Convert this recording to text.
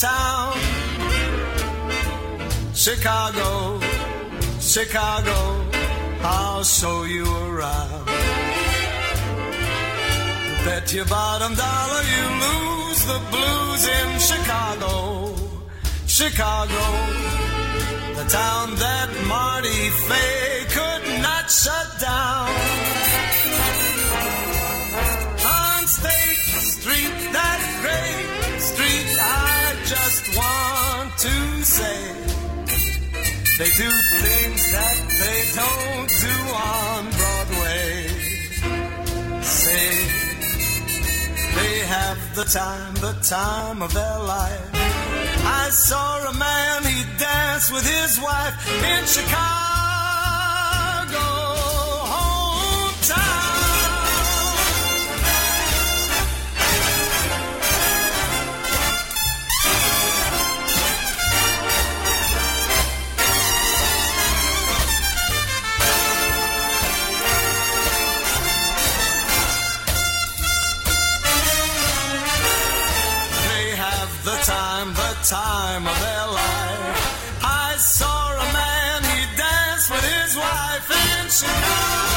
town. Chicago, Chicago, I'll show you around. Bet your bottom dollar you lose the blues in Chicago, Chicago, the town that Marty Fay could not shut down. Say they do things that they don't do on Broadway. Say they have the time, the time of their life. I saw a man, he danced with his wife in Chicago, time, of their life. I saw a man, he danced with his wife in Chicago.